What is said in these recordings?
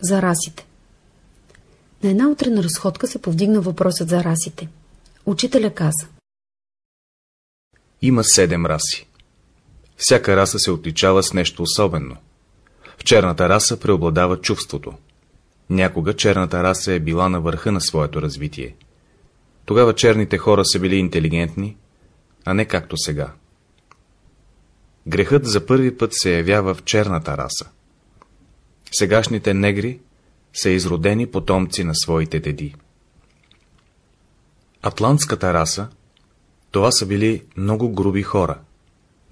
За расите На една утрена разходка се повдигна въпросът за расите. Учителя каза. Има седем раси. Всяка раса се отличава с нещо особено. В черната раса преобладава чувството. Някога черната раса е била на върха на своето развитие. Тогава черните хора са били интелигентни, а не както сега. Грехът за първи път се явява в черната раса. Сегашните негри са изродени потомци на своите деди. Атлантската раса, това са били много груби хора,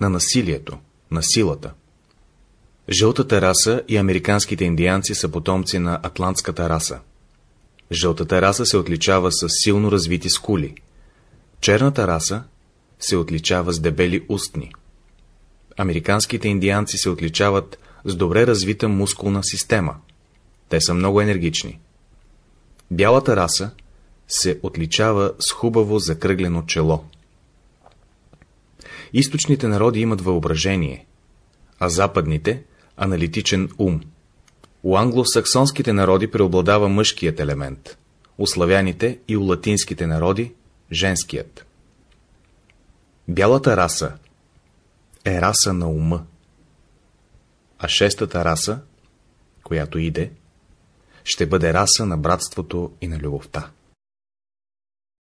на насилието, на силата. Жълтата раса и американските индианци са потомци на атлантската раса. Жълтата раса се отличава с силно развити скули. Черната раса се отличава с дебели устни. Американските индианци се отличават с добре развита мускулна система. Те са много енергични. Бялата раса се отличава с хубаво закръглено чело. Източните народи имат въображение, а западните – аналитичен ум. У англосаксонските народи преобладава мъжкият елемент, у славяните и у латинските народи – женският. Бялата раса е раса на ума, а шестата раса, която иде, ще бъде раса на братството и на любовта.